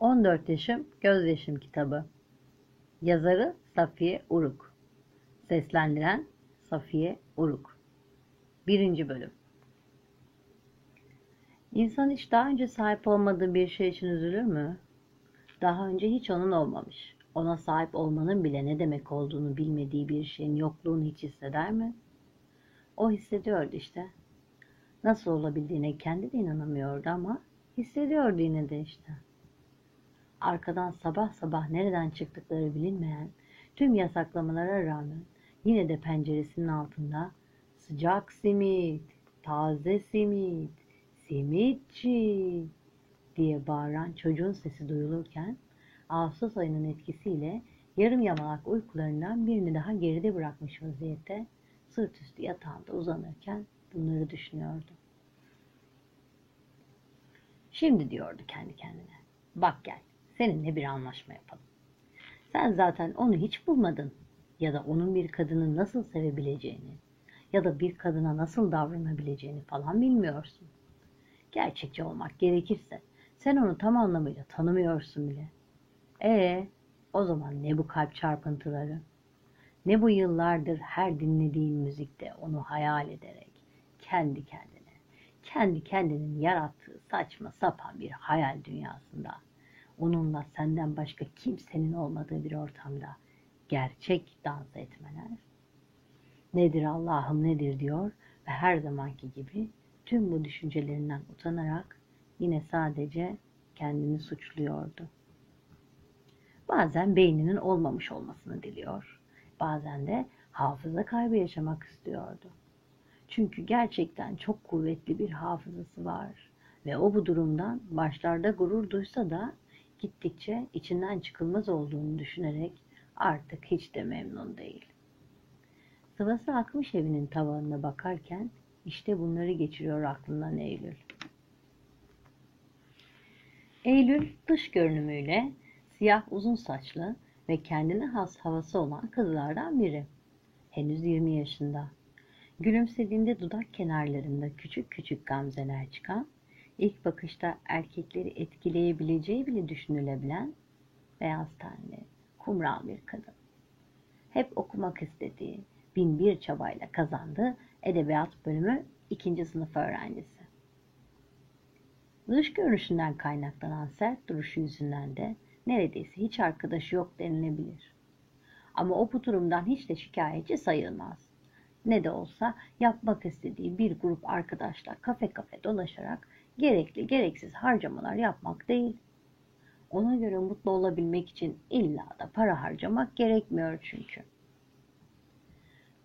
14 Yaşım Gözyaşım kitabı Yazarı Safiye Uruk Seslendiren Safiye Uruk Birinci Bölüm İnsan hiç daha önce sahip olmadığı bir şey için üzülür mü? Daha önce hiç onun olmamış. Ona sahip olmanın bile ne demek olduğunu bilmediği bir şeyin yokluğunu hiç hisseder mi? O hissediyordu işte. Nasıl olabildiğine kendi de inanamıyordu ama hissediyordu yine de işte arkadan sabah sabah nereden çıktıkları bilinmeyen tüm yasaklamalara rağmen yine de penceresinin altında sıcak simit, taze simit, simitçi diye bağıran çocuğun sesi duyulurken Ağustos ayının etkisiyle yarım yamalak uykularından birini daha geride bırakmış vaziyette sırt üstü yatağında uzanırken bunları düşünüyordu. Şimdi diyordu kendi kendine. Bak gel seninle bir anlaşma yapalım. Sen zaten onu hiç bulmadın ya da onun bir kadını nasıl sevebileceğini ya da bir kadına nasıl davranabileceğini falan bilmiyorsun. Gerçekçi olmak gerekirse sen onu tam anlamıyla tanımıyorsun bile. E o zaman ne bu kalp çarpıntıları? Ne bu yıllardır her dinlediğin müzikte onu hayal ederek kendi kendine, kendi kendinin yarattığı saçma sapan bir hayal dünyasında onunla senden başka kimsenin olmadığı bir ortamda gerçek dans etmeler. Nedir Allah'ım nedir diyor ve her zamanki gibi tüm bu düşüncelerinden utanarak yine sadece kendini suçluyordu. Bazen beyninin olmamış olmasını diliyor. Bazen de hafıza kaybı yaşamak istiyordu. Çünkü gerçekten çok kuvvetli bir hafızası var ve o bu durumdan başlarda gurur duysa da gittikçe içinden çıkılmaz olduğunu düşünerek artık hiç de memnun değil. Sıvası akmış evinin tavanına bakarken işte bunları geçiriyor aklından Eylül. Eylül dış görünümüyle siyah uzun saçlı ve kendine has havası olan kızlardan biri. Henüz 20 yaşında. Gülümsediğinde dudak kenarlarında küçük küçük gamzeler çıkan ilk bakışta erkekleri etkileyebileceği bile düşünülebilen beyaz tenli, kumral bir kadın. Hep okumak istediği, bin bir çabayla kazandığı edebiyat bölümü ikinci sınıf öğrencisi. Dış görünüşünden kaynaklanan sert duruşu yüzünden de neredeyse hiç arkadaşı yok denilebilir. Ama o bu durumdan hiç de şikayetçi sayılmaz. Ne de olsa yapmak istediği bir grup arkadaşla kafe kafe dolaşarak gerekli gereksiz harcamalar yapmak değil. Ona göre mutlu olabilmek için illa da para harcamak gerekmiyor çünkü.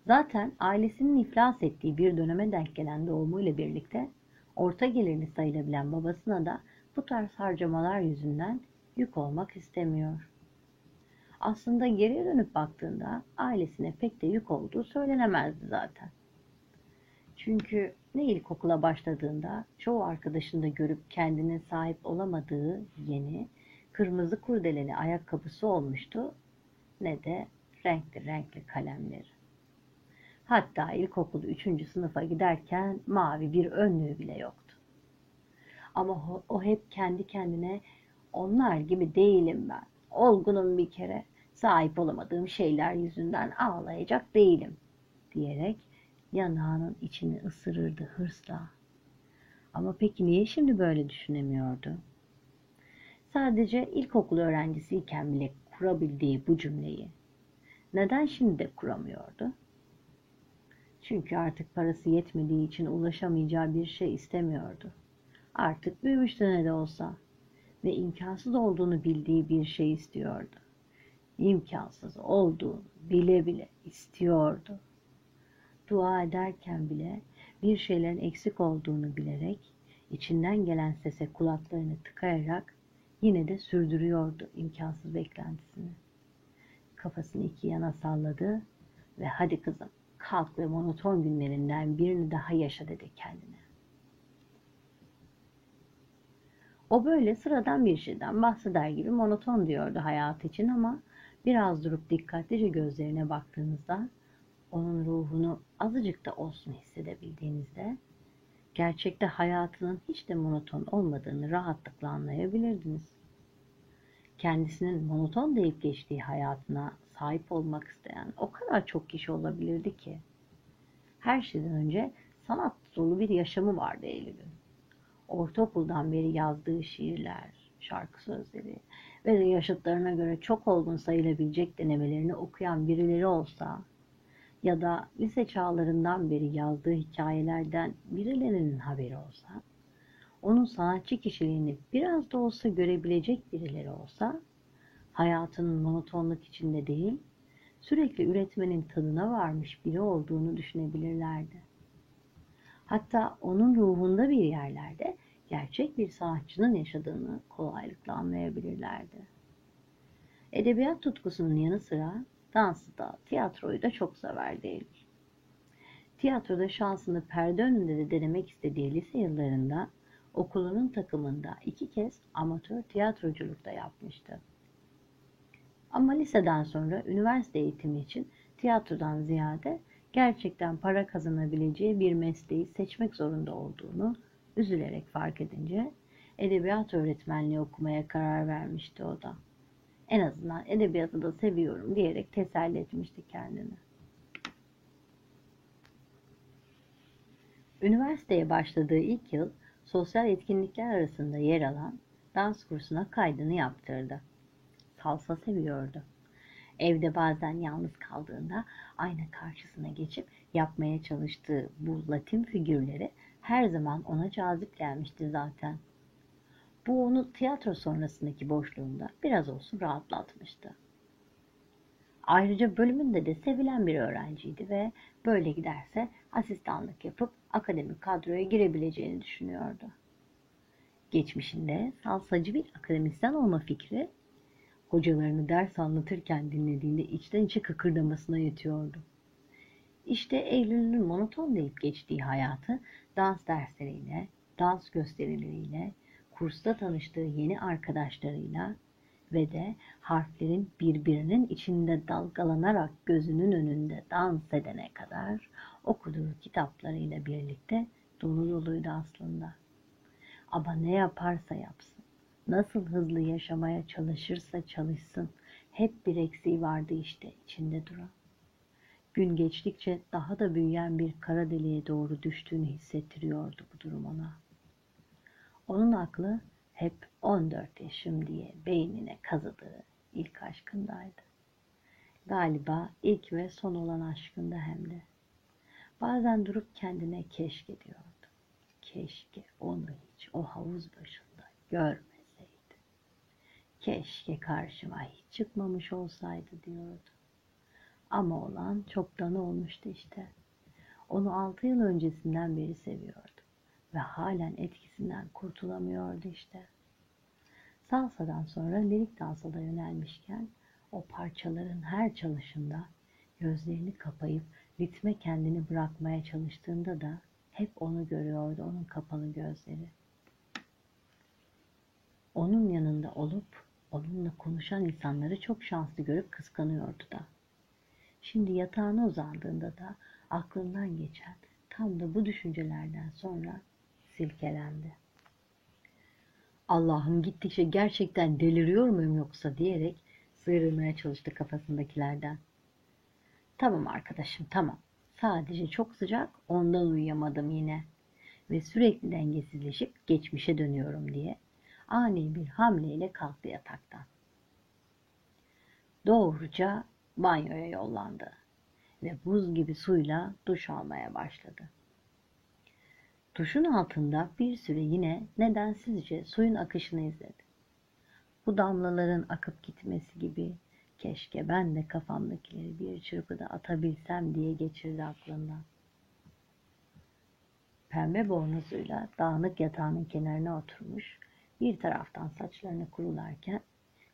Zaten ailesinin iflas ettiği bir döneme denk gelen doğumuyla birlikte orta gelirli sayılabilen babasına da bu tarz harcamalar yüzünden yük olmak istemiyor. Aslında geriye dönüp baktığında ailesine pek de yük olduğu söylenemezdi zaten. Çünkü ne ilkokula başladığında çoğu arkadaşında görüp kendine sahip olamadığı yeni kırmızı kurdeleli ayakkabısı olmuştu ne de renkli renkli kalemleri. Hatta ilkokul 3. sınıfa giderken mavi bir önlüğü bile yoktu. Ama o hep kendi kendine onlar gibi değilim ben. Olgunum bir kere. Sahip olamadığım şeyler yüzünden ağlayacak değilim diyerek yanağının içini ısırırdı hırsla. Ama peki niye şimdi böyle düşünemiyordu? Sadece ilkokul öğrencisiyken bile kurabildiği bu cümleyi neden şimdi de kuramıyordu? Çünkü artık parası yetmediği için ulaşamayacağı bir şey istemiyordu. Artık büyümüştü ne de olsa ve imkansız olduğunu bildiği bir şey istiyordu. İmkansız olduğunu bile bile istiyordu dua ederken bile bir şeylerin eksik olduğunu bilerek içinden gelen sese kulaklarını tıkayarak yine de sürdürüyordu imkansız beklentisini. Kafasını iki yana salladı ve hadi kızım kalk ve monoton günlerinden birini daha yaşa dedi kendine. O böyle sıradan bir şeyden bahseder gibi monoton diyordu hayat için ama biraz durup dikkatlice gözlerine baktığınızda onun ruhunu azıcık da olsun hissedebildiğinizde gerçekte hayatının hiç de monoton olmadığını rahatlıkla anlayabilirdiniz. kendisinin monoton deyip geçtiği hayatına sahip olmak isteyen o kadar çok kişi olabilirdi ki. Her şeyden önce sanat dolu bir yaşamı vardı Eylül'ün. Ortaokuldan beri yazdığı şiirler, şarkı sözleri ve de yaşıtlarına göre çok olgun sayılabilecek denemelerini okuyan birileri olsa ya da lise çağlarından beri yazdığı hikayelerden birilerinin haberi olsa, onun sanatçı kişiliğini biraz da olsa görebilecek birileri olsa, hayatının monotonluk içinde değil, sürekli üretmenin tadına varmış biri olduğunu düşünebilirlerdi. Hatta onun ruhunda bir yerlerde gerçek bir sanatçının yaşadığını kolaylıkla anlayabilirlerdi. Edebiyat tutkusunun yanı sıra dansı da, tiyatroyu da çok severdi Eylül. Tiyatroda şansını perde önünde de denemek istediği lise yıllarında okulunun takımında iki kez amatör tiyatroculukta yapmıştı. Ama liseden sonra üniversite eğitimi için tiyatrodan ziyade gerçekten para kazanabileceği bir mesleği seçmek zorunda olduğunu üzülerek fark edince edebiyat öğretmenliği okumaya karar vermişti o da. En azından edebiyatı da seviyorum diyerek teselli etmişti kendini. Üniversiteye başladığı ilk yıl sosyal etkinlikler arasında yer alan dans kursuna kaydını yaptırdı. Salsa seviyordu. Evde bazen yalnız kaldığında ayna karşısına geçip yapmaya çalıştığı bu latin figürleri her zaman ona cazip gelmişti zaten. Bu onu tiyatro sonrasındaki boşluğunda biraz olsun rahatlatmıştı. Ayrıca bölümünde de sevilen bir öğrenciydi ve böyle giderse asistanlık yapıp akademik kadroya girebileceğini düşünüyordu. Geçmişinde salsacı bir akademisyen olma fikri hocalarını ders anlatırken dinlediğinde içten içe kıkırdamasına yetiyordu. İşte Eylül'ün monoton deyip geçtiği hayatı dans dersleriyle, dans gösterileriyle, kursta tanıştığı yeni arkadaşlarıyla ve de harflerin birbirinin içinde dalgalanarak gözünün önünde dans edene kadar okuduğu kitaplarıyla birlikte dolu doluydu aslında. Ama ne yaparsa yapsın, nasıl hızlı yaşamaya çalışırsa çalışsın, hep bir eksiği vardı işte içinde duran. Gün geçtikçe daha da büyüyen bir kara deliğe doğru düştüğünü hissettiriyordu bu durum ona. Onun aklı hep 14 yaşım diye beynine kazıdığı ilk aşkındaydı. Galiba ilk ve son olan aşkında hem de. Bazen durup kendine keşke diyordu. Keşke onu hiç o havuz başında görmeseydi. Keşke karşıma hiç çıkmamış olsaydı diyordu. Ama olan çoktan olmuştu işte. Onu altı yıl öncesinden beri seviyordu ve halen etkisinden kurtulamıyordu işte. Salsadan sonra lirik dansa da yönelmişken o parçaların her çalışında gözlerini kapayıp ritme kendini bırakmaya çalıştığında da hep onu görüyordu onun kapalı gözleri. Onun yanında olup onunla konuşan insanları çok şanslı görüp kıskanıyordu da. Şimdi yatağına uzandığında da aklından geçen tam da bu düşüncelerden sonra silkelendi. Allah'ım gittikçe gerçekten deliriyor muyum yoksa diyerek sıyrılmaya çalıştı kafasındakilerden. Tamam arkadaşım tamam. Sadece çok sıcak ondan uyuyamadım yine. Ve sürekli dengesizleşip geçmişe dönüyorum diye ani bir hamleyle kalktı yataktan. Doğruca banyoya yollandı ve buz gibi suyla duş almaya başladı. Duşun altında bir süre yine nedensizce suyun akışını izledi. Bu damlaların akıp gitmesi gibi keşke ben de kafamdakileri bir çırpıda atabilsem diye geçirdi aklından. Pembe bornozuyla dağınık yatağının kenarına oturmuş, bir taraftan saçlarını kurularken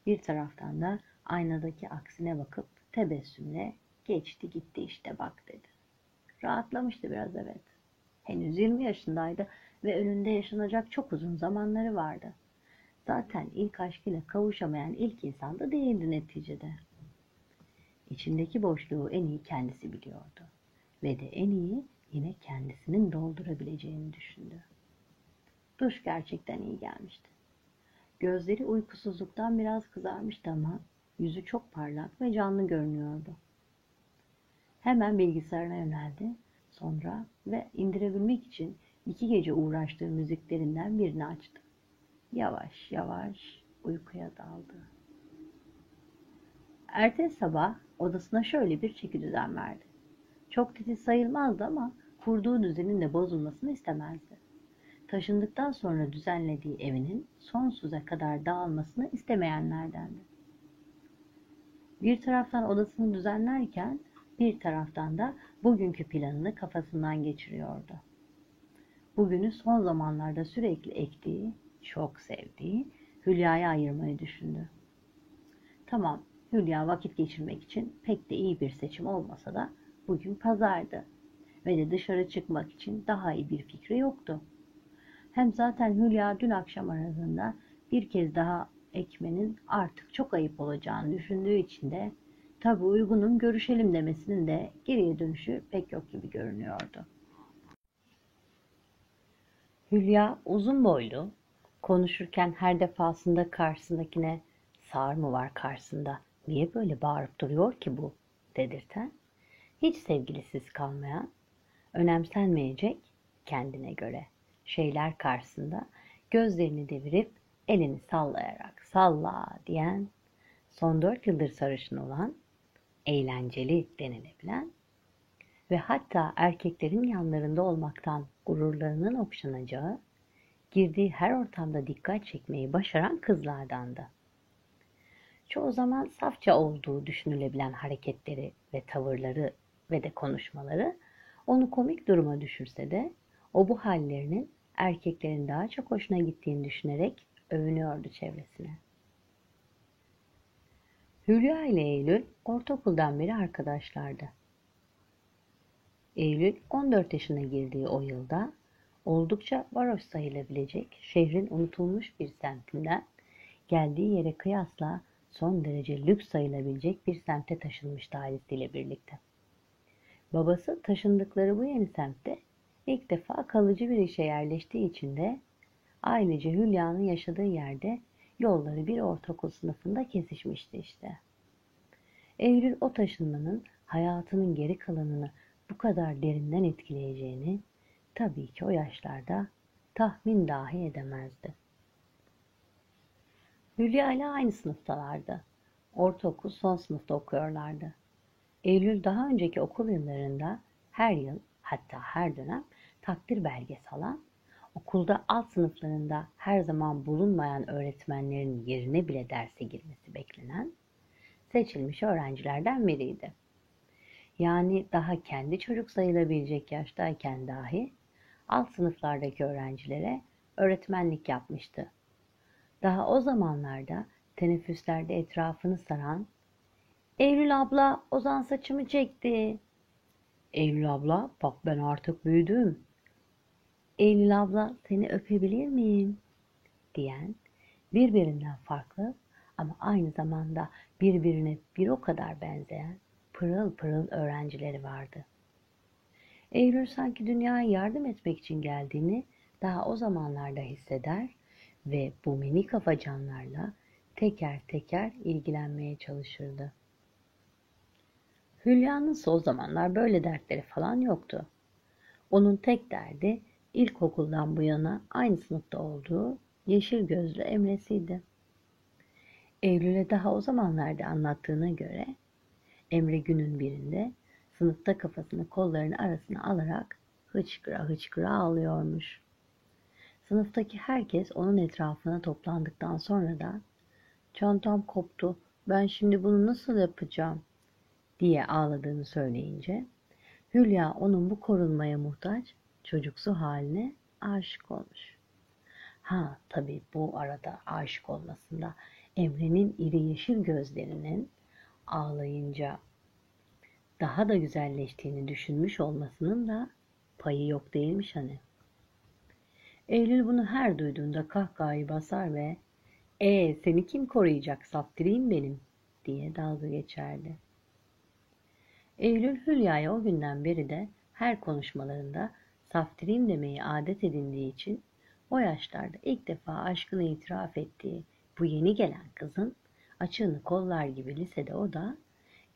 bir taraftan da aynadaki aksine bakıp tebessümle geçti gitti işte bak dedi. Rahatlamıştı biraz evet. Henüz 20 yaşındaydı ve önünde yaşanacak çok uzun zamanları vardı. Zaten ilk aşkıyla kavuşamayan ilk insan da değildi neticede. İçindeki boşluğu en iyi kendisi biliyordu. Ve de en iyi yine kendisinin doldurabileceğini düşündü. Duş gerçekten iyi gelmişti. Gözleri uykusuzluktan biraz kızarmıştı ama yüzü çok parlak ve canlı görünüyordu. Hemen bilgisayarına yöneldi. Sonra ve indirebilmek için iki gece uğraştığı müziklerinden birini açtı. Yavaş yavaş uykuya daldı. Ertesi sabah odasına şöyle bir çeki düzen verdi. Çok titiz sayılmazdı ama kurduğu düzenin de bozulmasını istemezdi. Taşındıktan sonra düzenlediği evinin sonsuza kadar dağılmasını istemeyenlerdendi. Bir taraftan odasını düzenlerken bir taraftan da bugünkü planını kafasından geçiriyordu. Bugünü son zamanlarda sürekli ektiği, çok sevdiği Hülya'ya ayırmayı düşündü. Tamam, Hülya vakit geçirmek için pek de iyi bir seçim olmasa da bugün pazardı ve de dışarı çıkmak için daha iyi bir fikri yoktu. Hem zaten Hülya dün akşam aradığında bir kez daha ekmenin artık çok ayıp olacağını düşündüğü için de tabi uygunun görüşelim demesinin de geriye dönüşü pek yok gibi görünüyordu. Hülya uzun boylu, konuşurken her defasında karşısındakine sağır mı var karşısında, niye böyle bağırıp duruyor ki bu? dedirten, hiç sevgilisiz kalmayan, önemsenmeyecek kendine göre şeyler karşısında gözlerini devirip elini sallayarak salla! diyen, son dört yıldır sarışın olan, eğlenceli denilebilen ve hatta erkeklerin yanlarında olmaktan gururlarının okşanacağı, girdiği her ortamda dikkat çekmeyi başaran kızlardandı. Çoğu zaman safça olduğu düşünülebilen hareketleri ve tavırları ve de konuşmaları onu komik duruma düşürse de o bu hallerinin erkeklerin daha çok hoşuna gittiğini düşünerek övünüyordu çevresine. Hülya ile Eylül ortaokuldan beri arkadaşlardı. Eylül 14 yaşına girdiği o yılda oldukça varoş sayılabilecek şehrin unutulmuş bir semtinden geldiği yere kıyasla son derece lüks sayılabilecek bir semte taşınmıştı ailesiyle birlikte. Babası taşındıkları bu yeni semtte ilk defa kalıcı bir işe yerleştiği için de ailece Hülya'nın yaşadığı yerde yolları bir ortaokul sınıfında kesişmişti işte. Eylül o taşınmanın hayatının geri kalanını bu kadar derinden etkileyeceğini tabii ki o yaşlarda tahmin dahi edemezdi. Hülya ile aynı sınıftalardı. Ortaokul son sınıfta okuyorlardı. Eylül daha önceki okul yıllarında her yıl hatta her dönem takdir belgesi alan, okulda alt sınıflarında her zaman bulunmayan öğretmenlerin yerine bile derse girmesi beklenen seçilmiş öğrencilerden biriydi. Yani daha kendi çocuk sayılabilecek yaştayken dahi alt sınıflardaki öğrencilere öğretmenlik yapmıştı. Daha o zamanlarda teneffüslerde etrafını saran Eylül abla Ozan saçımı çekti. Eylül abla bak ben artık büyüdüm. Eylül abla seni öpebilir miyim? diyen birbirinden farklı ama aynı zamanda birbirine bir o kadar benzeyen pırıl pırıl öğrencileri vardı. Eylül sanki dünyaya yardım etmek için geldiğini daha o zamanlarda hisseder ve bu minik afacanlarla teker teker ilgilenmeye çalışırdı. Hülya'nın o zamanlar böyle dertleri falan yoktu. Onun tek derdi ilkokuldan bu yana aynı sınıfta olduğu yeşil gözlü Emre'siydi. Eylül'e daha o zamanlarda anlattığına göre Emre günün birinde sınıfta kafasını kollarının arasına alarak hıçkıra hıçkıra ağlıyormuş. Sınıftaki herkes onun etrafına toplandıktan sonra da çantam koptu ben şimdi bunu nasıl yapacağım diye ağladığını söyleyince Hülya onun bu korunmaya muhtaç çocuksu haline aşık olmuş. Ha tabii bu arada aşık olmasında Emre'nin iri yeşil gözlerinin ağlayınca daha da güzelleştiğini düşünmüş olmasının da payı yok değilmiş hani. Eylül bunu her duyduğunda kahkahayı basar ve ''E seni kim koruyacak saptireyim benim?'' diye dalga geçerdi. Eylül Hülya'ya o günden beri de her konuşmalarında saftireyim demeyi adet edindiği için O yaşlarda ilk defa aşkını itiraf ettiği bu yeni gelen kızın açığını kollar gibi lisede o da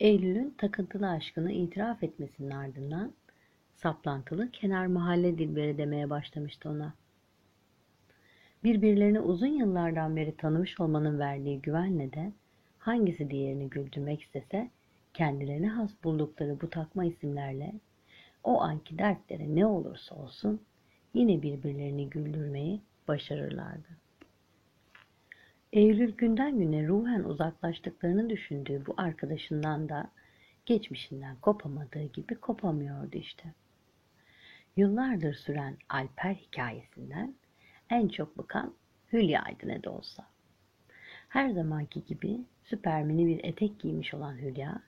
Eylül'ün takıntılı aşkını itiraf etmesinin ardından saplantılı kenar mahalle dilberi demeye başlamıştı ona. Birbirlerini uzun yıllardan beri tanımış olmanın verdiği güvenle de hangisi diğerini güldürmek istese kendilerine has buldukları bu takma isimlerle o anki dertleri ne olursa olsun yine birbirlerini güldürmeyi başarırlardı. Eylül günden güne ruhen uzaklaştıklarını düşündüğü bu arkadaşından da geçmişinden kopamadığı gibi kopamıyordu işte. Yıllardır süren Alper hikayesinden en çok bıkan Hülya'ydı ne de olsa. Her zamanki gibi süpermini bir etek giymiş olan Hülya,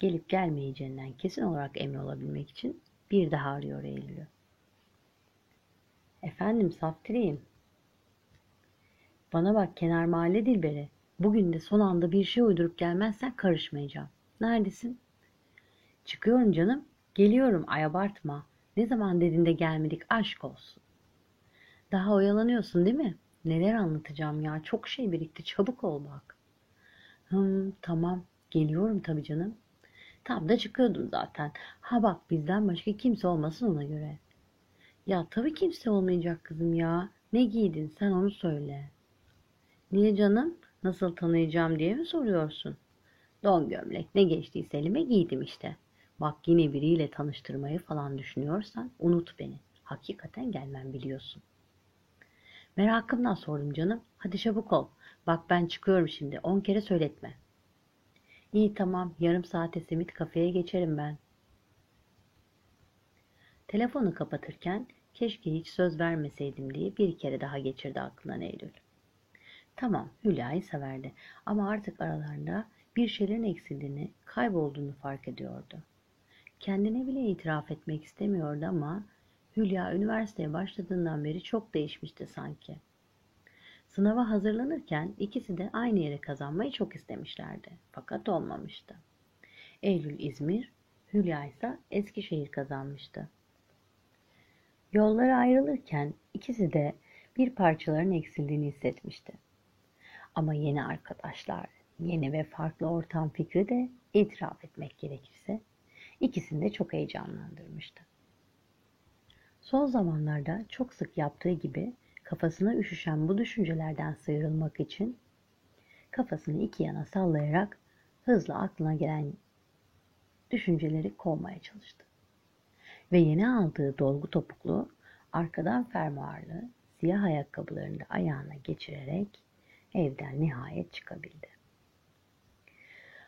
gelip gelmeyeceğinden kesin olarak emin olabilmek için bir daha arıyor Eylül'ü. Efendim Saftireyim. Bana bak kenar mahalle dilberi. Bugün de son anda bir şey uydurup gelmezsen karışmayacağım. Neredesin? Çıkıyorum canım. Geliyorum ay abartma. Ne zaman dediğinde gelmedik aşk olsun. Daha oyalanıyorsun değil mi? Neler anlatacağım ya çok şey birikti çabuk ol bak. Hım tamam geliyorum tabii canım. Tam da çıkıyordun zaten. Ha bak bizden başka kimse olmasın ona göre. Ya tabii kimse olmayacak kızım ya. Ne giydin sen onu söyle. Niye canım? Nasıl tanıyacağım diye mi soruyorsun? Don gömlek ne geçtiyse elime giydim işte. Bak yine biriyle tanıştırmayı falan düşünüyorsan unut beni. Hakikaten gelmem biliyorsun. Merakımdan sordum canım. Hadi çabuk ol. Bak ben çıkıyorum şimdi. On kere söyletme. İyi tamam. Yarım saate simit kafeye geçerim ben. Telefonu kapatırken keşke hiç söz vermeseydim diye bir kere daha geçirdi aklından Eylül. Tamam Hülya'yı severdi ama artık aralarında bir şeylerin eksildiğini, kaybolduğunu fark ediyordu. Kendine bile itiraf etmek istemiyordu ama Hülya üniversiteye başladığından beri çok değişmişti sanki. Sınava hazırlanırken ikisi de aynı yere kazanmayı çok istemişlerdi. Fakat olmamıştı. Eylül İzmir, Hülya ise Eskişehir kazanmıştı. Yolları ayrılırken ikisi de bir parçaların eksildiğini hissetmişti. Ama yeni arkadaşlar, yeni ve farklı ortam fikri de itiraf etmek gerekirse ikisini de çok heyecanlandırmıştı. Son zamanlarda çok sık yaptığı gibi kafasına üşüşen bu düşüncelerden sıyrılmak için kafasını iki yana sallayarak hızla aklına gelen düşünceleri kovmaya çalıştı. Ve yeni aldığı dolgu topuklu, arkadan fermuarlı, siyah ayakkabılarını da ayağına geçirerek evden nihayet çıkabildi.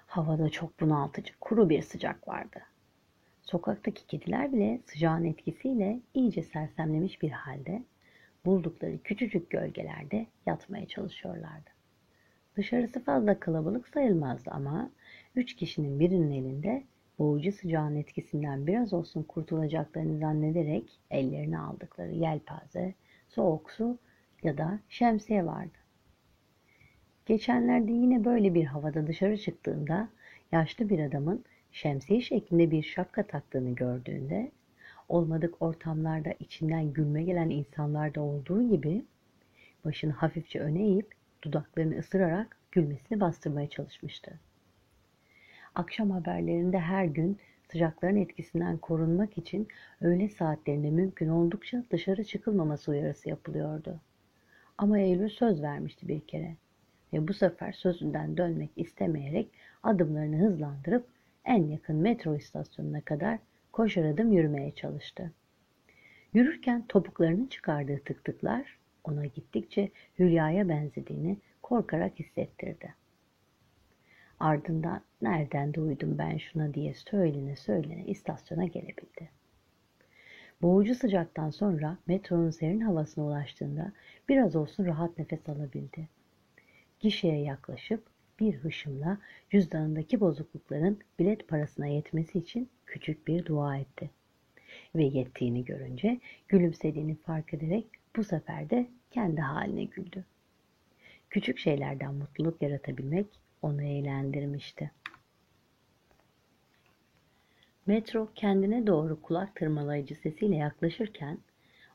Havada çok bunaltıcı, kuru bir sıcak vardı. Sokaktaki kediler bile sıcağın etkisiyle iyice sersemlemiş bir halde buldukları küçücük gölgelerde yatmaya çalışıyorlardı. Dışarısı fazla kalabalık sayılmazdı ama üç kişinin birinin elinde boğucu sıcağın etkisinden biraz olsun kurtulacaklarını zannederek ellerine aldıkları yelpaze, soğuk su ya da şemsiye vardı. Geçenlerde yine böyle bir havada dışarı çıktığında yaşlı bir adamın şemsiye şeklinde bir şapka taktığını gördüğünde olmadık ortamlarda içinden gülme gelen insanlarda olduğu gibi başını hafifçe öne eğip dudaklarını ısırarak gülmesini bastırmaya çalışmıştı. Akşam haberlerinde her gün sıcakların etkisinden korunmak için öğle saatlerinde mümkün oldukça dışarı çıkılmaması uyarısı yapılıyordu. Ama Eylül söz vermişti bir kere ve bu sefer sözünden dönmek istemeyerek adımlarını hızlandırıp en yakın metro istasyonuna kadar koşar adım yürümeye çalıştı. Yürürken topuklarını çıkardığı tık tıklar ona gittikçe Hülya'ya benzediğini korkarak hissettirdi. Ardından nereden duydum ben şuna diye söylene söylene istasyona gelebildi. Boğucu sıcaktan sonra metronun serin havasına ulaştığında biraz olsun rahat nefes alabildi. Gişeye yaklaşıp bir hışımla cüzdanındaki bozuklukların bilet parasına yetmesi için küçük bir dua etti. Ve yettiğini görünce gülümsediğini fark ederek bu sefer de kendi haline güldü. Küçük şeylerden mutluluk yaratabilmek onu eğlendirmişti. Metro kendine doğru kulak tırmalayıcı sesiyle yaklaşırken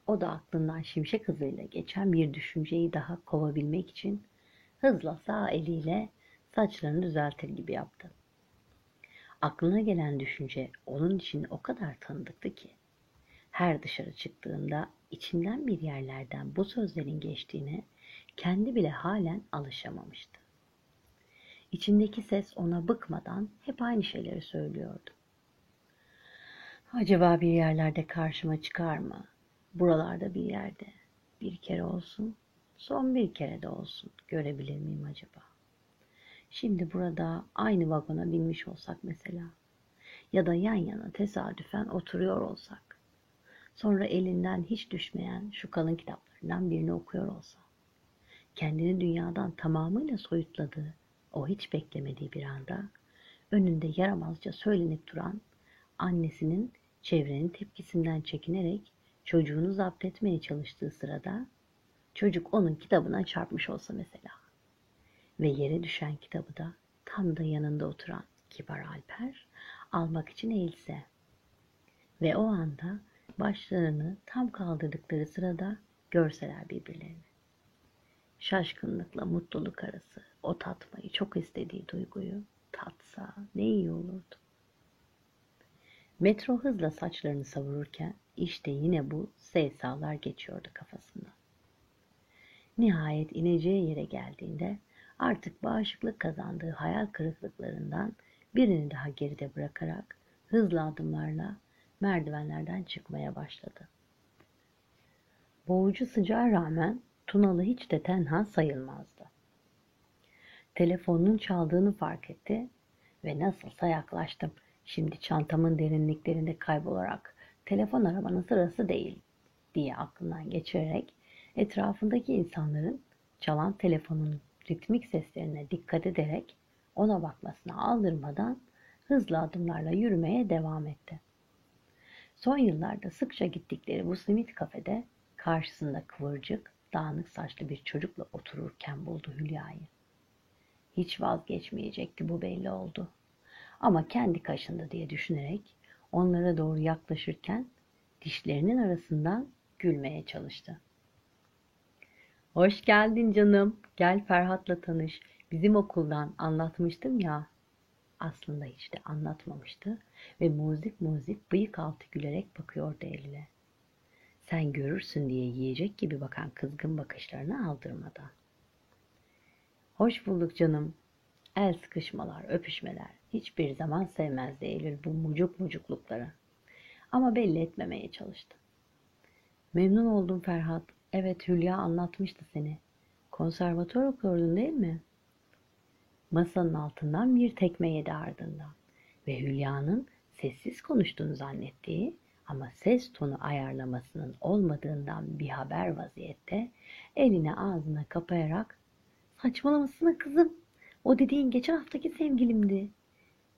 O da aklından şimşek hızıyla geçen bir düşünceyi daha kovabilmek için hızla sağ eliyle saçlarını düzeltir gibi yaptı. Aklına gelen düşünce onun için o kadar tanıdıktı ki her dışarı çıktığında içinden bir yerlerden bu sözlerin geçtiğine kendi bile halen alışamamıştı. İçindeki ses ona bıkmadan hep aynı şeyleri söylüyordu. Acaba bir yerlerde karşıma çıkar mı? Buralarda bir yerde. Bir kere olsun, son bir kere de olsun görebilir miyim acaba? Şimdi burada aynı vagona binmiş olsak mesela ya da yan yana tesadüfen oturuyor olsak. Sonra elinden hiç düşmeyen şu kalın kitaplarından birini okuyor olsa. Kendini dünyadan tamamıyla soyutladığı, o hiç beklemediği bir anda önünde yaramazca söylenip duran annesinin çevrenin tepkisinden çekinerek çocuğunu zapt etmeye çalıştığı sırada çocuk onun kitabına çarpmış olsa mesela ve yere düşen kitabı da tam da yanında oturan kibar Alper almak için eğilse ve o anda başlarını tam kaldırdıkları sırada görseler birbirlerini. Şaşkınlıkla mutluluk arası o tatmayı çok istediği duyguyu tatsa ne iyi olurdu. Metro hızla saçlarını savururken işte yine bu sevsalar geçiyordu kafasında. Nihayet ineceği yere geldiğinde artık bağışıklık kazandığı hayal kırıklıklarından birini daha geride bırakarak hızlı adımlarla merdivenlerden çıkmaya başladı. Boğucu sıcağa rağmen Tunalı hiç de tenha sayılmazdı. Telefonunun çaldığını fark etti ve nasılsa yaklaştım. Şimdi çantamın derinliklerinde kaybolarak telefon aramanın sırası değil diye aklından geçirerek etrafındaki insanların çalan telefonun ritmik seslerine dikkat ederek ona bakmasına aldırmadan hızlı adımlarla yürümeye devam etti. Son yıllarda sıkça gittikleri bu simit kafede karşısında kıvırcık, dağınık saçlı bir çocukla otururken buldu Hülya'yı. Hiç vazgeçmeyecekti bu belli oldu. Ama kendi kaşındı diye düşünerek onlara doğru yaklaşırken dişlerinin arasından gülmeye çalıştı. Hoş geldin canım. Gel Ferhat'la tanış. Bizim okuldan anlatmıştım ya. Aslında hiç de anlatmamıştı ve muzik muzik bıyık altı gülerek bakıyordu eline. Sen görürsün diye yiyecek gibi bakan kızgın bakışlarını aldırmadan. Hoş bulduk canım. El sıkışmalar, öpüşmeler. Hiçbir zaman sevmezdi Eylül bu mucuk mucuklukları. Ama belli etmemeye çalıştı. Memnun oldum Ferhat. Evet Hülya anlatmıştı seni. Konservatuar okuyordun değil mi? Masanın altından bir tekme yedi ardından ve Hülya'nın sessiz konuştuğunu zannettiği ama ses tonu ayarlamasının olmadığından bir haber vaziyette elini ağzına kapayarak saçmalamasına kızım o dediğin geçen haftaki sevgilimdi.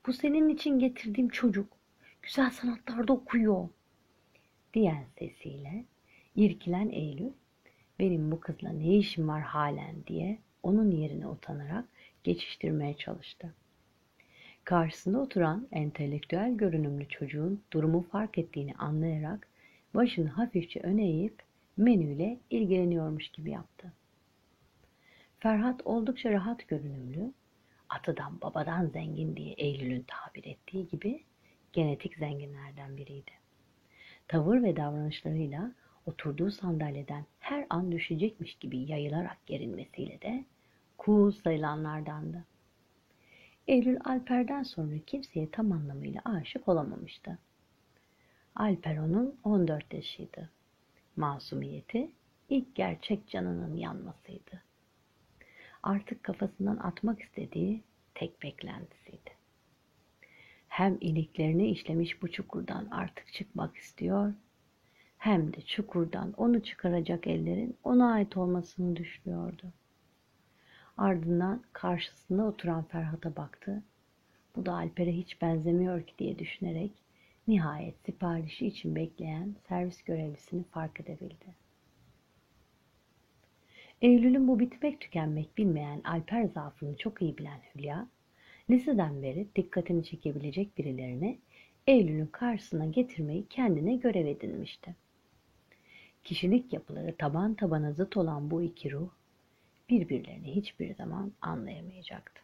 Bu senin için getirdiğim çocuk. Güzel sanatlarda okuyor. Diyen sesiyle irkilen Eylül benim bu kızla ne işim var halen diye onun yerine utanarak geçiştirmeye çalıştı. Karşısında oturan entelektüel görünümlü çocuğun durumu fark ettiğini anlayarak başını hafifçe öne eğip menüyle ilgileniyormuş gibi yaptı. Ferhat oldukça rahat görünümlü, atıdan babadan zengin diye Eylül'ün tabir ettiği gibi genetik zenginlerden biriydi. Tavır ve davranışlarıyla oturduğu sandalyeden her an düşecekmiş gibi yayılarak gerilmesiyle de cool sayılanlardandı. Eylül Alper'den sonra kimseye tam anlamıyla aşık olamamıştı. Alper onun 14 yaşıydı. Masumiyeti ilk gerçek canının yanmasıydı. Artık kafasından atmak istediği tek beklentisiydi. Hem iliklerini işlemiş bu çukurdan artık çıkmak istiyor, hem de çukurdan onu çıkaracak ellerin ona ait olmasını düşünüyordu. Ardından karşısında oturan Ferhat'a baktı. Bu da Alper'e hiç benzemiyor ki diye düşünerek nihayet siparişi için bekleyen servis görevlisini fark edebildi. Eylül'ün bu bitmek tükenmek bilmeyen Alper zaafını çok iyi bilen Hülya, liseden beri dikkatini çekebilecek birilerini Eylül'ün karşısına getirmeyi kendine görev edinmişti. Kişilik yapıları taban tabana zıt olan bu iki ruh birbirlerini hiçbir zaman anlayamayacaktı.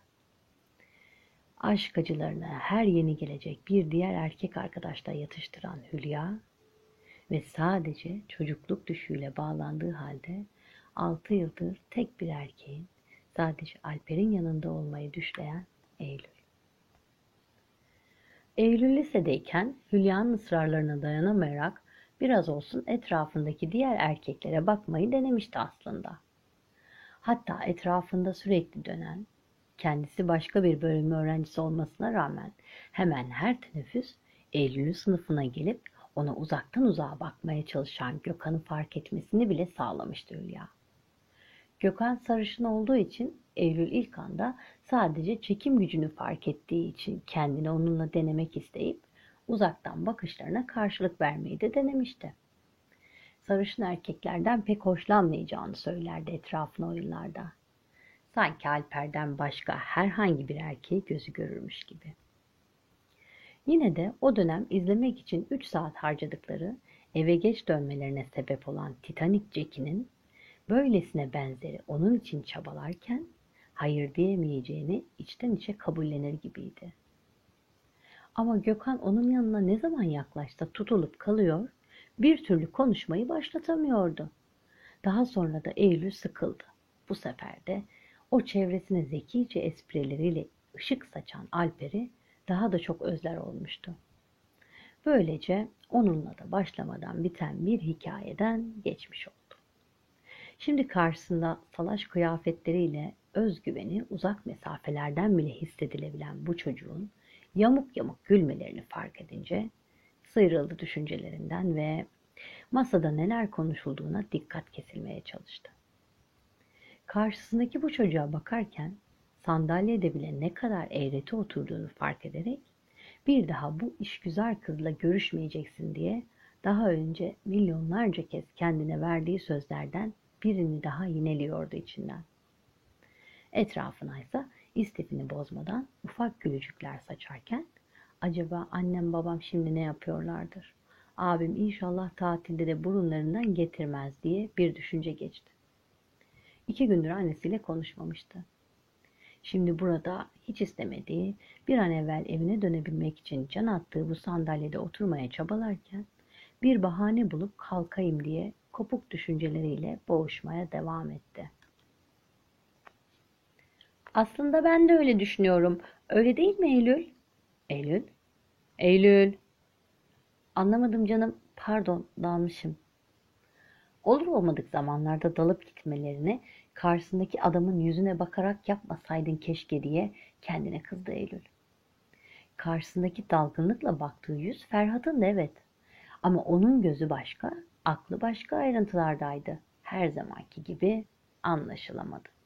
Aşk acılarını her yeni gelecek bir diğer erkek arkadaşla yatıştıran Hülya ve sadece çocukluk düşüyle bağlandığı halde altı yıldır tek bir erkeğin sadece Alper'in yanında olmayı düşleyen Eylül. Eylül lisedeyken Hülya'nın ısrarlarına dayanamayarak biraz olsun etrafındaki diğer erkeklere bakmayı denemişti aslında. Hatta etrafında sürekli dönen, kendisi başka bir bölüm öğrencisi olmasına rağmen hemen her teneffüs Eylül'ün sınıfına gelip ona uzaktan uzağa bakmaya çalışan Gökhan'ı fark etmesini bile sağlamıştı Hülya. Gökhan sarışın olduğu için Eylül ilk anda sadece çekim gücünü fark ettiği için kendini onunla denemek isteyip uzaktan bakışlarına karşılık vermeyi de denemişti. Sarışın erkeklerden pek hoşlanmayacağını söylerdi etrafına oyunlarda. Sanki Alper'den başka herhangi bir erkeği gözü görürmüş gibi. Yine de o dönem izlemek için 3 saat harcadıkları eve geç dönmelerine sebep olan Titanic Jack'inin böylesine benzeri onun için çabalarken hayır diyemeyeceğini içten içe kabullenir gibiydi. Ama Gökhan onun yanına ne zaman yaklaşsa tutulup kalıyor, bir türlü konuşmayı başlatamıyordu. Daha sonra da Eylül sıkıldı. Bu sefer de o çevresine zekice esprileriyle ışık saçan Alper'i daha da çok özler olmuştu. Böylece onunla da başlamadan biten bir hikayeden geçmiş oldu. Şimdi karşısında salaş kıyafetleriyle özgüveni uzak mesafelerden bile hissedilebilen bu çocuğun yamuk yamuk gülmelerini fark edince sıyrıldı düşüncelerinden ve masada neler konuşulduğuna dikkat kesilmeye çalıştı. Karşısındaki bu çocuğa bakarken sandalyede bile ne kadar eğreti oturduğunu fark ederek bir daha bu işgüzar kızla görüşmeyeceksin diye daha önce milyonlarca kez kendine verdiği sözlerden birini daha yineliyordu içinden. Etrafına ise istifini bozmadan ufak gülücükler saçarken acaba annem babam şimdi ne yapıyorlardır? Abim inşallah tatilde de burunlarından getirmez diye bir düşünce geçti. İki gündür annesiyle konuşmamıştı. Şimdi burada hiç istemediği, bir an evvel evine dönebilmek için can attığı bu sandalyede oturmaya çabalarken bir bahane bulup kalkayım diye kopuk düşünceleriyle boğuşmaya devam etti. Aslında ben de öyle düşünüyorum. Öyle değil mi Eylül? Eylül? Eylül. Anlamadım canım. Pardon, dalmışım. Olur olmadık zamanlarda dalıp gitmelerini karşısındaki adamın yüzüne bakarak yapmasaydın keşke diye kendine kızdı Eylül. Karşısındaki dalgınlıkla baktığı yüz Ferhat'ın da evet. Ama onun gözü başka, aklı başka ayrıntılardaydı. Her zamanki gibi anlaşılamadı.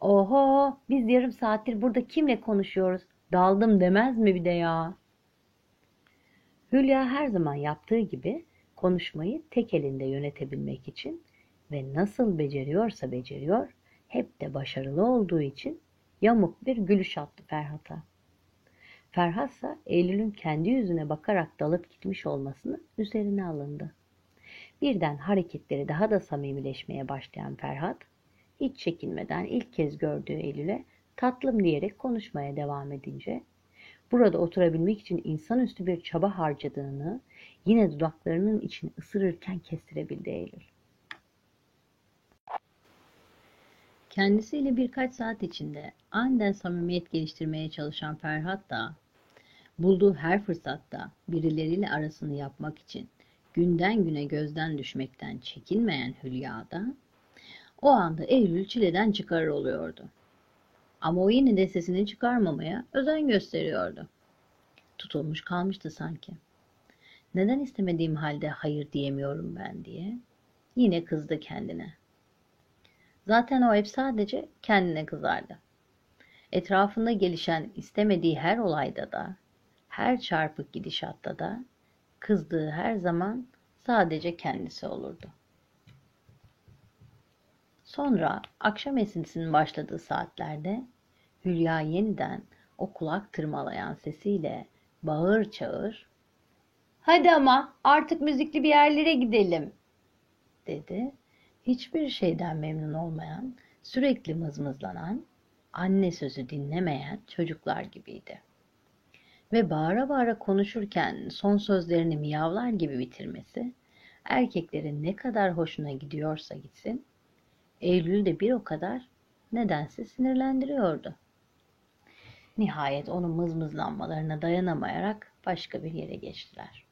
Oho, biz yarım saattir burada kimle konuşuyoruz? Daldım demez mi bir de ya? Hülya her zaman yaptığı gibi konuşmayı tek elinde yönetebilmek için ve nasıl beceriyorsa beceriyor, hep de başarılı olduğu için yamuk bir gülüş attı Ferhat'a. Ferhat ise Eylül'ün kendi yüzüne bakarak dalıp gitmiş olmasını üzerine alındı. Birden hareketleri daha da samimileşmeye başlayan Ferhat, hiç çekinmeden ilk kez gördüğü Eylül'e tatlım diyerek konuşmaya devam edince, burada oturabilmek için insanüstü bir çaba harcadığını yine dudaklarının içini ısırırken kestirebildi Eylül. Kendisiyle birkaç saat içinde aniden samimiyet geliştirmeye çalışan Ferhat da bulduğu her fırsatta birileriyle arasını yapmak için günden güne gözden düşmekten çekinmeyen Hülya da o anda Eylül çileden çıkarır oluyordu. Ama o yine de sesini çıkarmamaya özen gösteriyordu. Tutulmuş kalmıştı sanki. Neden istemediğim halde hayır diyemiyorum ben diye. Yine kızdı kendine. Zaten o hep sadece kendine kızardı. Etrafında gelişen istemediği her olayda da, her çarpık gidişatta da kızdığı her zaman sadece kendisi olurdu. Sonra akşam esintisinin başladığı saatlerde Hülya yeniden o kulak tırmalayan sesiyle bağır çağır Hadi ama artık müzikli bir yerlere gidelim dedi. Hiçbir şeyden memnun olmayan, sürekli mızmızlanan, anne sözü dinlemeyen çocuklar gibiydi. Ve bağıra bağıra konuşurken son sözlerini miyavlar gibi bitirmesi, erkeklerin ne kadar hoşuna gidiyorsa gitsin, Eylül'ü de bir o kadar nedense sinirlendiriyordu. Nihayet onun mızmızlanmalarına dayanamayarak başka bir yere geçtiler.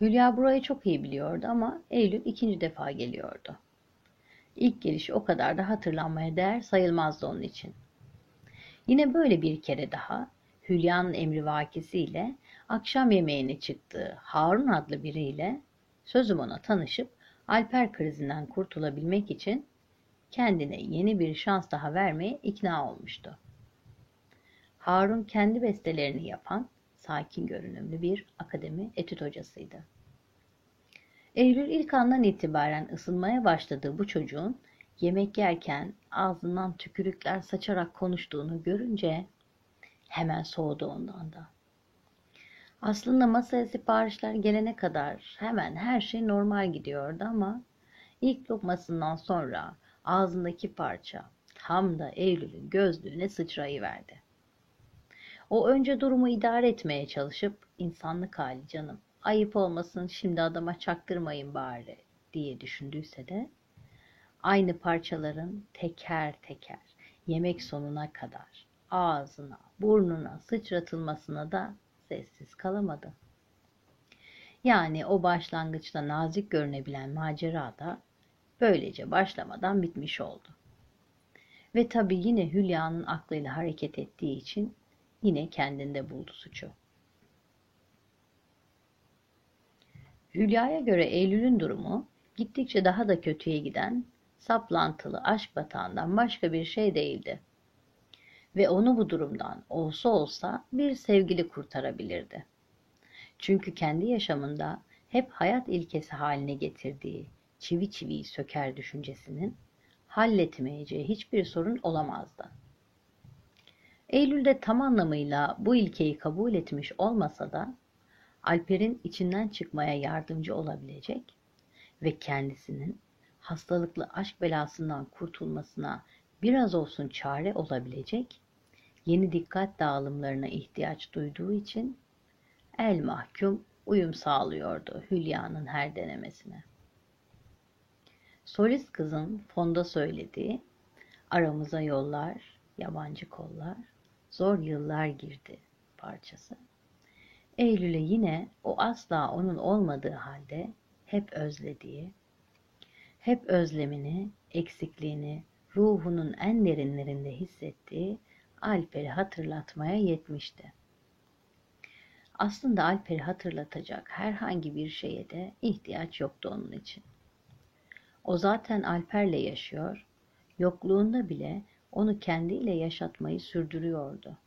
Hülya burayı çok iyi biliyordu ama Eylül ikinci defa geliyordu. İlk gelişi o kadar da hatırlanmaya değer sayılmazdı onun için. Yine böyle bir kere daha Hülya'nın emri vakisiyle akşam yemeğine çıktığı Harun adlı biriyle sözüm ona tanışıp Alper krizinden kurtulabilmek için kendine yeni bir şans daha vermeye ikna olmuştu. Harun kendi bestelerini yapan sakin görünümlü bir akademi etüt hocasıydı. Eylül ilk andan itibaren ısınmaya başladığı bu çocuğun yemek yerken ağzından tükürükler saçarak konuştuğunu görünce hemen soğudu ondan da. Aslında masaya siparişler gelene kadar hemen her şey normal gidiyordu ama ilk lokmasından sonra ağzındaki parça tam da Eylül'ün gözlüğüne sıçrayıverdi. O önce durumu idare etmeye çalışıp insanlık hali canım ayıp olmasın şimdi adama çaktırmayın bari diye düşündüyse de aynı parçaların teker teker yemek sonuna kadar ağzına, burnuna sıçratılmasına da sessiz kalamadı. Yani o başlangıçta nazik görünebilen macera da böylece başlamadan bitmiş oldu. Ve tabi yine Hülya'nın aklıyla hareket ettiği için yine kendinde buldu suçu. Hülya'ya göre Eylül'ün durumu gittikçe daha da kötüye giden saplantılı aşk batağından başka bir şey değildi. Ve onu bu durumdan olsa olsa bir sevgili kurtarabilirdi. Çünkü kendi yaşamında hep hayat ilkesi haline getirdiği çivi çiviyi söker düşüncesinin halletmeyeceği hiçbir sorun olamazdı. Eylül'de tam anlamıyla bu ilkeyi kabul etmiş olmasa da Alper'in içinden çıkmaya yardımcı olabilecek ve kendisinin hastalıklı aşk belasından kurtulmasına biraz olsun çare olabilecek yeni dikkat dağılımlarına ihtiyaç duyduğu için el mahkum uyum sağlıyordu Hülya'nın her denemesine. Solist kızın fonda söylediği aramıza yollar, yabancı kollar, zor yıllar girdi parçası. Eylül'e yine o asla onun olmadığı halde hep özlediği, hep özlemini, eksikliğini, ruhunun en derinlerinde hissettiği Alper'i hatırlatmaya yetmişti. Aslında Alper'i hatırlatacak herhangi bir şeye de ihtiyaç yoktu onun için. O zaten Alper'le yaşıyor, yokluğunda bile onu kendiyle yaşatmayı sürdürüyordu.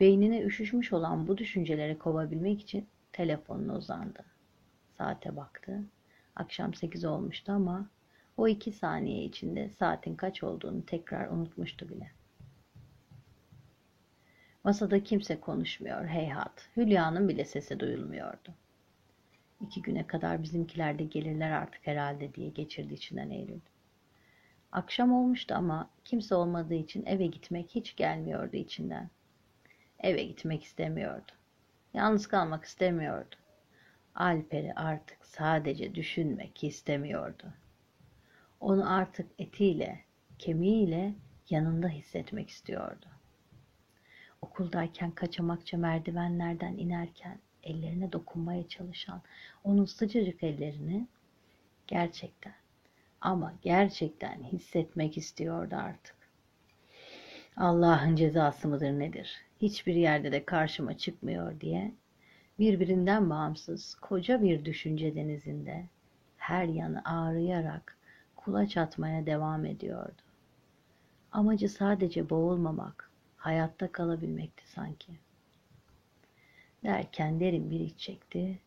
Beynine üşüşmüş olan bu düşünceleri kovabilmek için telefonuna uzandı. Saate baktı. Akşam sekiz olmuştu ama o iki saniye içinde saatin kaç olduğunu tekrar unutmuştu bile. Masada kimse konuşmuyor heyhat. Hülya'nın bile sesi duyulmuyordu. İki güne kadar bizimkiler de gelirler artık herhalde diye geçirdi içinden Eylül. Akşam olmuştu ama kimse olmadığı için eve gitmek hiç gelmiyordu içinden. Eve gitmek istemiyordu. Yalnız kalmak istemiyordu. Alper'i artık sadece düşünmek istemiyordu. Onu artık etiyle, kemiğiyle yanında hissetmek istiyordu. Okuldayken kaçamakça merdivenlerden inerken ellerine dokunmaya çalışan onun sıcacık ellerini gerçekten ama gerçekten hissetmek istiyordu artık. Allah'ın cezası mıdır nedir? Hiçbir yerde de karşıma çıkmıyor diye birbirinden bağımsız koca bir düşünce denizinde her yanı ağrıyarak kulaç atmaya devam ediyordu. Amacı sadece boğulmamak, hayatta kalabilmekti sanki. Derken derin bir iç çekti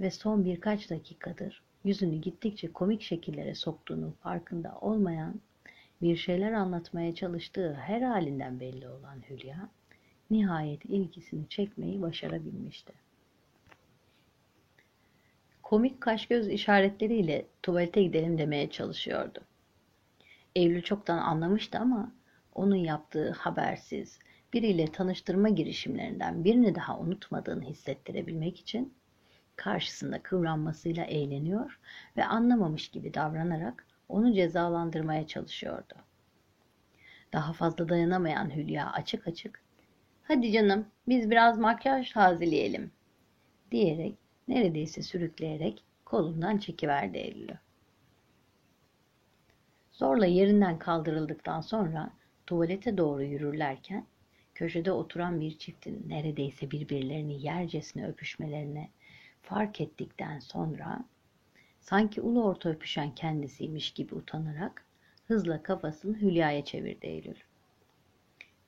ve son birkaç dakikadır yüzünü gittikçe komik şekillere soktuğunun farkında olmayan, bir şeyler anlatmaya çalıştığı her halinden belli olan Hülya, nihayet ilgisini çekmeyi başarabilmişti. komik kaş göz işaretleriyle tuvalete gidelim demeye çalışıyordu. Eylül çoktan anlamıştı ama onun yaptığı habersiz biriyle tanıştırma girişimlerinden birini daha unutmadığını hissettirebilmek için karşısında kıvranmasıyla eğleniyor ve anlamamış gibi davranarak onu cezalandırmaya çalışıyordu. Daha fazla dayanamayan Hülya açık açık "Hadi canım, biz biraz makyaj tazeleyelim." diyerek neredeyse sürükleyerek kolundan çekiverdi Eylül'ü. Zorla yerinden kaldırıldıktan sonra tuvalete doğru yürürlerken köşede oturan bir çiftin neredeyse birbirlerini yercesine öpüşmelerini fark ettikten sonra sanki ulu orta öpüşen kendisiymiş gibi utanarak hızla kafasını Hülya'ya çevirdi Eylül.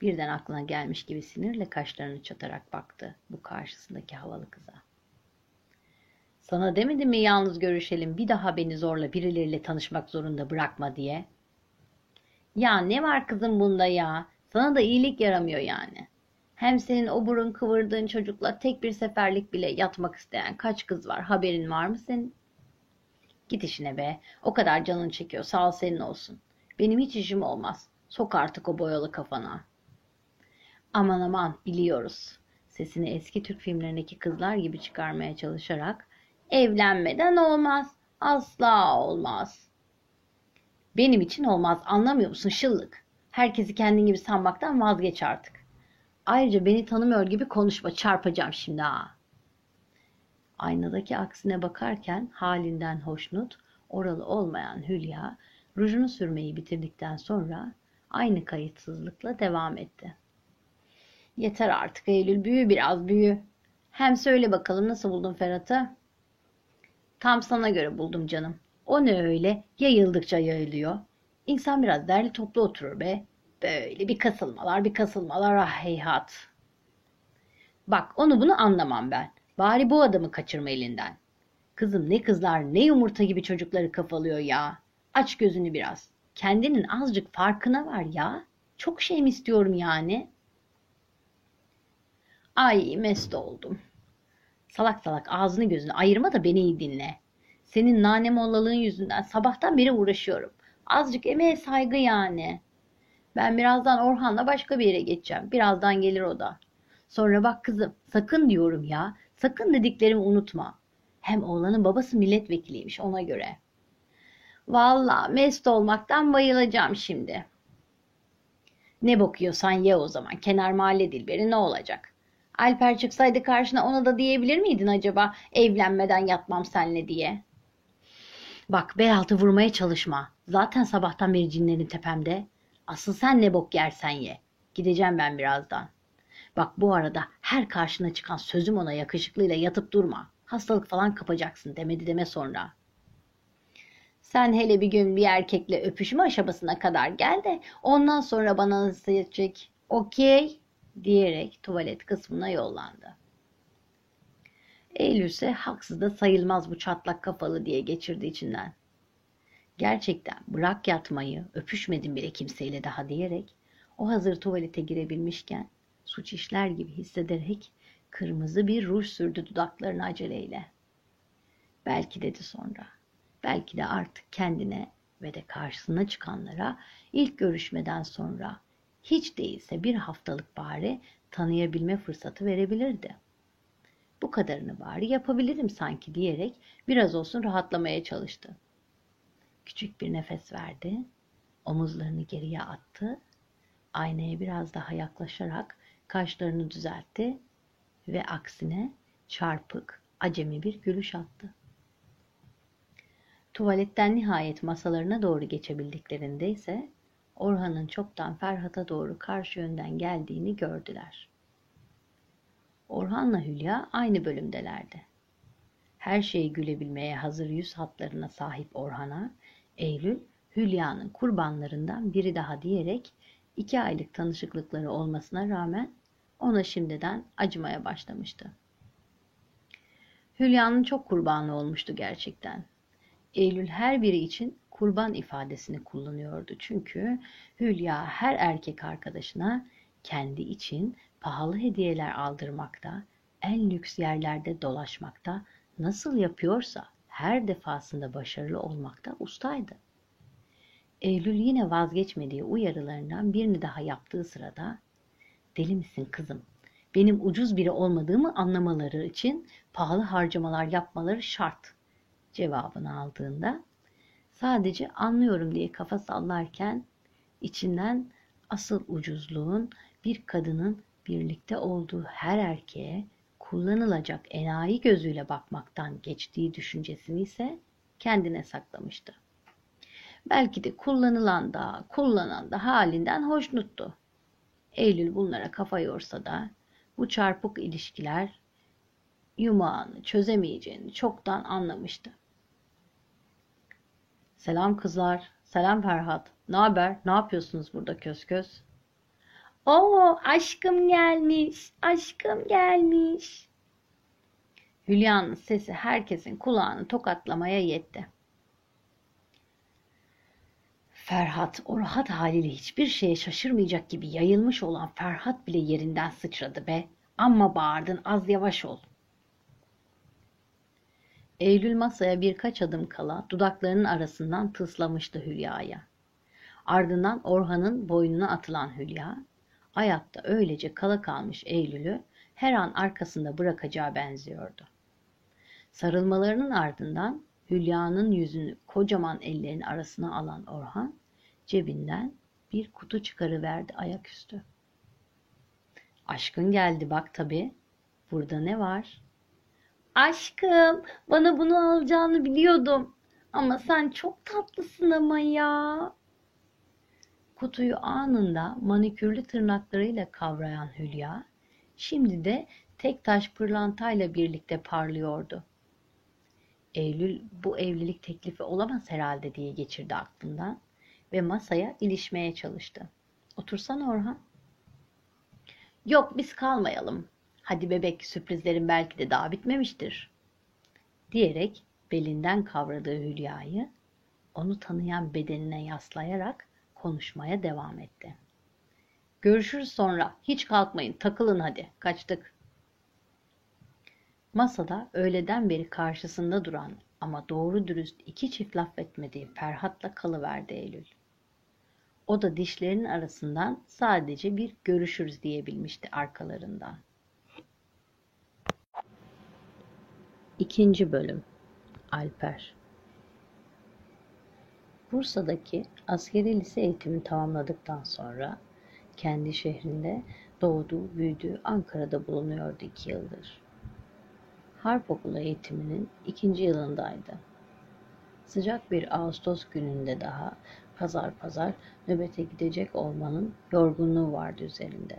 Birden aklına gelmiş gibi sinirle kaşlarını çatarak baktı bu karşısındaki havalı kıza. Sana demedim mi yalnız görüşelim bir daha beni zorla birileriyle tanışmak zorunda bırakma diye. Ya ne var kızım bunda ya? Sana da iyilik yaramıyor yani. Hem senin o burun kıvırdığın çocukla tek bir seferlik bile yatmak isteyen kaç kız var haberin var mı senin? Git işine be. O kadar canın çekiyor. Sağ ol senin olsun. Benim hiç işim olmaz. Sok artık o boyalı kafana. Aman aman biliyoruz. Sesini eski Türk filmlerindeki kızlar gibi çıkarmaya çalışarak evlenmeden olmaz. Asla olmaz. Benim için olmaz. Anlamıyor musun şıllık? Herkesi kendin gibi sanmaktan vazgeç artık. Ayrıca beni tanımıyor gibi konuşma. Çarpacağım şimdi ha. Aynadaki aksine bakarken halinden hoşnut, oralı olmayan Hülya, rujunu sürmeyi bitirdikten sonra aynı kayıtsızlıkla devam etti. Yeter artık Eylül, büyü biraz büyü. Hem söyle bakalım nasıl buldun Ferhat'ı? Tam sana göre buldum canım. O ne öyle? Yayıldıkça yayılıyor. İnsan biraz derli toplu oturur be. Böyle bir kasılmalar bir kasılmalar ah heyhat. Bak onu bunu anlamam ben. Bari bu adamı kaçırma elinden. Kızım ne kızlar ne yumurta gibi çocukları kafalıyor ya. Aç gözünü biraz. Kendinin azıcık farkına var ya. Çok şey mi istiyorum yani? Ay mest oldum. Salak salak ağzını gözünü ayırma da beni iyi dinle. Senin nane mollalığın yüzünden sabahtan beri uğraşıyorum. Azıcık emeğe saygı yani. Ben birazdan Orhan'la başka bir yere geçeceğim. Birazdan gelir o da. Sonra bak kızım sakın diyorum ya. Sakın dediklerimi unutma. Hem oğlanın babası milletvekiliymiş ona göre. Valla mest olmaktan bayılacağım şimdi. Ne bakıyorsan ye o zaman. Kenar mahalle dilberi ne olacak? Alper çıksaydı karşına ona da diyebilir miydin acaba evlenmeden yatmam senle diye? Bak bel altı vurmaya çalışma. Zaten sabahtan beri cinlerin tepemde. Asıl sen ne bok yersen ye. Gideceğim ben birazdan. Bak bu arada her karşına çıkan sözüm ona yakışıklıyla yatıp durma. Hastalık falan kapacaksın demedi deme sonra. Sen hele bir gün bir erkekle öpüşme aşamasına kadar gel de ondan sonra bana nasıl edecek? Okey diyerek tuvalet kısmına yollandı. Eylül ise haksız da sayılmaz bu çatlak kafalı diye geçirdi içinden. Gerçekten bırak yatmayı, öpüşmedim bile kimseyle daha diyerek o hazır tuvalete girebilmişken suç işler gibi hissederek kırmızı bir ruj sürdü dudaklarına aceleyle. Belki dedi sonra. Belki de artık kendine ve de karşısına çıkanlara ilk görüşmeden sonra hiç değilse bir haftalık bari tanıyabilme fırsatı verebilirdi. Bu kadarını bari yapabilirim sanki diyerek biraz olsun rahatlamaya çalıştı. Küçük bir nefes verdi, omuzlarını geriye attı, aynaya biraz daha yaklaşarak kaşlarını düzeltti ve aksine çarpık, acemi bir gülüş attı. Tuvaletten nihayet masalarına doğru geçebildiklerinde ise Orhan'ın çoktan Ferhat'a doğru karşı yönden geldiğini gördüler. Orhan'la Hülya aynı bölümdelerdi. Her şeyi gülebilmeye hazır yüz hatlarına sahip Orhan'a, Eylül, Hülya'nın kurbanlarından biri daha diyerek iki aylık tanışıklıkları olmasına rağmen ona şimdiden acımaya başlamıştı. Hülya'nın çok kurbanı olmuştu gerçekten. Eylül her biri için kurban ifadesini kullanıyordu. Çünkü Hülya her erkek arkadaşına kendi için pahalı hediyeler aldırmakta, en lüks yerlerde dolaşmakta nasıl yapıyorsa her defasında başarılı olmakta ustaydı. Eylül yine vazgeçmediği uyarılarından birini daha yaptığı sırada "Deli misin kızım? Benim ucuz biri olmadığımı anlamaları için pahalı harcamalar yapmaları şart." cevabını aldığında sadece anlıyorum diye kafa sallarken içinden asıl ucuzluğun bir kadının birlikte olduğu her erkeğe kullanılacak enayi gözüyle bakmaktan geçtiği düşüncesini ise kendine saklamıştı. Belki de kullanılan da kullanan da halinden hoşnuttu. Eylül bunlara kafa yorsa da bu çarpık ilişkiler yumağını çözemeyeceğini çoktan anlamıştı. Selam kızlar, selam Ferhat. Ne haber? Ne yapıyorsunuz burada köz köz? Oo aşkım gelmiş, aşkım gelmiş. Hülya'nın sesi herkesin kulağını tokatlamaya yetti. Ferhat o rahat haliyle hiçbir şeye şaşırmayacak gibi yayılmış olan Ferhat bile yerinden sıçradı be. Amma bağırdın az yavaş ol. Eylül masaya birkaç adım kala dudaklarının arasından tıslamıştı Hülya'ya. Ardından Orhan'ın boynuna atılan Hülya, ayakta öylece kala kalmış Eylül'ü her an arkasında bırakacağı benziyordu. Sarılmalarının ardından Hülya'nın yüzünü kocaman ellerin arasına alan Orhan cebinden bir kutu çıkarıverdi ayaküstü. Aşkın geldi bak tabi. Burada ne var? Aşkım, bana bunu alacağını biliyordum. Ama sen çok tatlısın ama ya. Kutuyu anında manikürlü tırnaklarıyla kavrayan Hülya, şimdi de tek taş pırlantayla birlikte parlıyordu. Eylül bu evlilik teklifi olamaz herhalde diye geçirdi aklından ve masaya ilişmeye çalıştı. Otursana Orhan. Yok biz kalmayalım. Hadi bebek sürprizlerin belki de daha bitmemiştir. Diyerek belinden kavradığı Hülya'yı onu tanıyan bedenine yaslayarak konuşmaya devam etti. Görüşürüz sonra. Hiç kalkmayın. Takılın hadi. Kaçtık. Masada öğleden beri karşısında duran ama doğru dürüst iki çift laf etmediği Ferhat'la kalıverdi Eylül. O da dişlerinin arasından sadece bir görüşürüz diyebilmişti arkalarından. İkinci bölüm Alper Bursa'daki askeri lise eğitimini tamamladıktan sonra kendi şehrinde doğduğu, büyüdüğü Ankara'da bulunuyordu iki yıldır. Harp okulu eğitiminin ikinci yılındaydı. Sıcak bir Ağustos gününde daha pazar pazar nöbete gidecek olmanın yorgunluğu vardı üzerinde.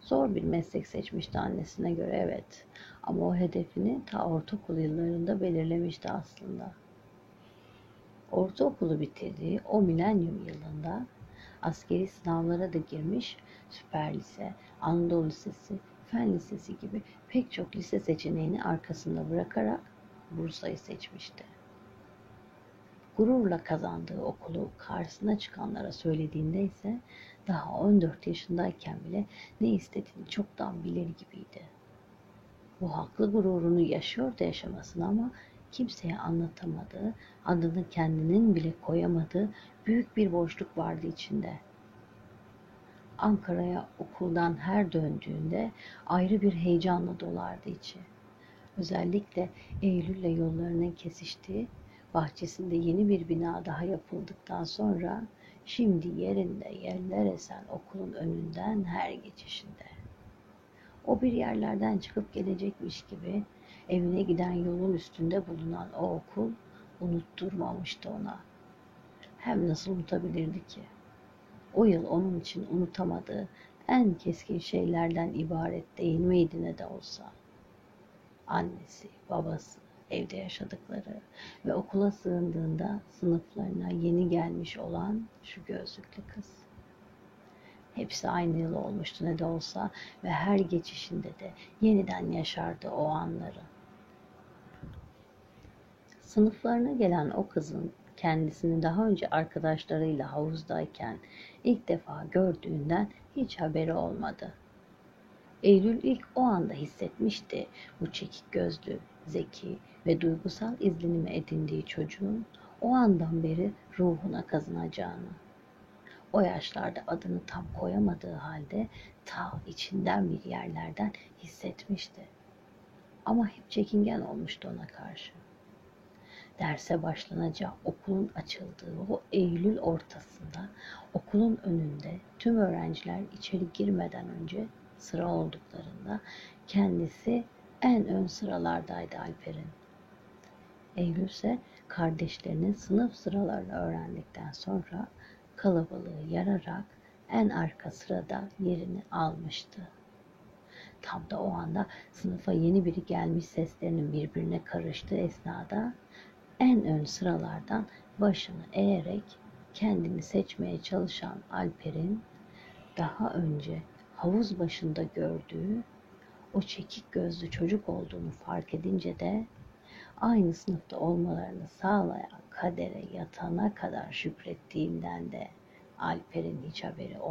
Zor bir meslek seçmişti annesine göre evet ama o hedefini ta ortaokul yıllarında belirlemişti aslında. Ortaokulu bitirdiği o milenyum yılında askeri sınavlara da girmiş süper lise, Anadolu Lisesi, Fen Lisesi gibi pek çok lise seçeneğini arkasında bırakarak Bursa'yı seçmişti. Gururla kazandığı okulu karşısına çıkanlara söylediğinde ise daha 14 yaşındayken bile ne istediğini çoktan bilir gibiydi. Bu haklı gururunu yaşıyordu yaşamasını ama kimseye anlatamadığı, adını kendinin bile koyamadığı büyük bir boşluk vardı içinde. Ankara'ya okuldan her döndüğünde ayrı bir heyecanla dolardı içi. Özellikle Eylül'le yollarının kesiştiği, bahçesinde yeni bir bina daha yapıldıktan sonra şimdi yerinde yerler esen okulun önünden her geçişinde. O bir yerlerden çıkıp gelecekmiş gibi evine giden yolun üstünde bulunan o okul unutturmamıştı ona. Hem nasıl unutabilirdi ki? O yıl onun için unutamadığı en keskin şeylerden ibaret değil miydi ne de olsa? Annesi, babası, evde yaşadıkları ve okula sığındığında sınıflarına yeni gelmiş olan şu gözlüklü kız. Hepsi aynı yıl olmuştu ne de olsa ve her geçişinde de yeniden yaşardı o anları. Sınıflarına gelen o kızın kendisini daha önce arkadaşlarıyla havuzdayken ilk defa gördüğünden hiç haberi olmadı. Eylül ilk o anda hissetmişti bu çekik gözlü, zeki ve duygusal izlenimi edindiği çocuğun o andan beri ruhuna kazınacağını, o yaşlarda adını tam koyamadığı halde ta içinden bir yerlerden hissetmişti. Ama hep çekingen olmuştu ona karşı. Derse başlanacağı okulun açıldığı o Eylül ortasında okulun önünde tüm öğrenciler içeri girmeden önce sıra olduklarında kendisi en ön sıralardaydı Alper'in. Eylül ise kardeşlerinin sınıf sıralarını öğrendikten sonra kalabalığı yararak en arka sırada yerini almıştı. Tam da o anda sınıfa yeni biri gelmiş seslerinin birbirine karıştığı esnada en ön sıralardan başını eğerek kendini seçmeye çalışan Alper'in daha önce havuz başında gördüğü o çekik gözlü çocuk olduğunu fark edince de aynı sınıfta olmalarını sağlayan kadere yatana kadar şükrettiğinden de Alper'in hiç haberi olmadı.